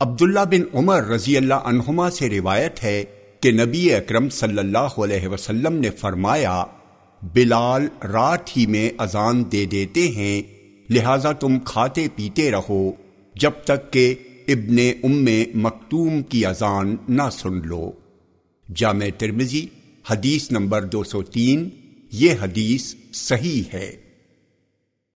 عبداللہ بن عمر رضی اللہ عنہما سے روایت ہے کہ نبی اکرم صلی اللہ علیہ وسلم نے فرمایا، بلال رات ہی میں اذان دے دیتے ہیں، لہذا تم کھاتے پیتے رہو، جب تک کہ ابن ام مکتوم کی اذان نہ سن لو۔ جامع ترمزی حدیث نمبر دو سو تین، یہ حدیث صحیح ہے۔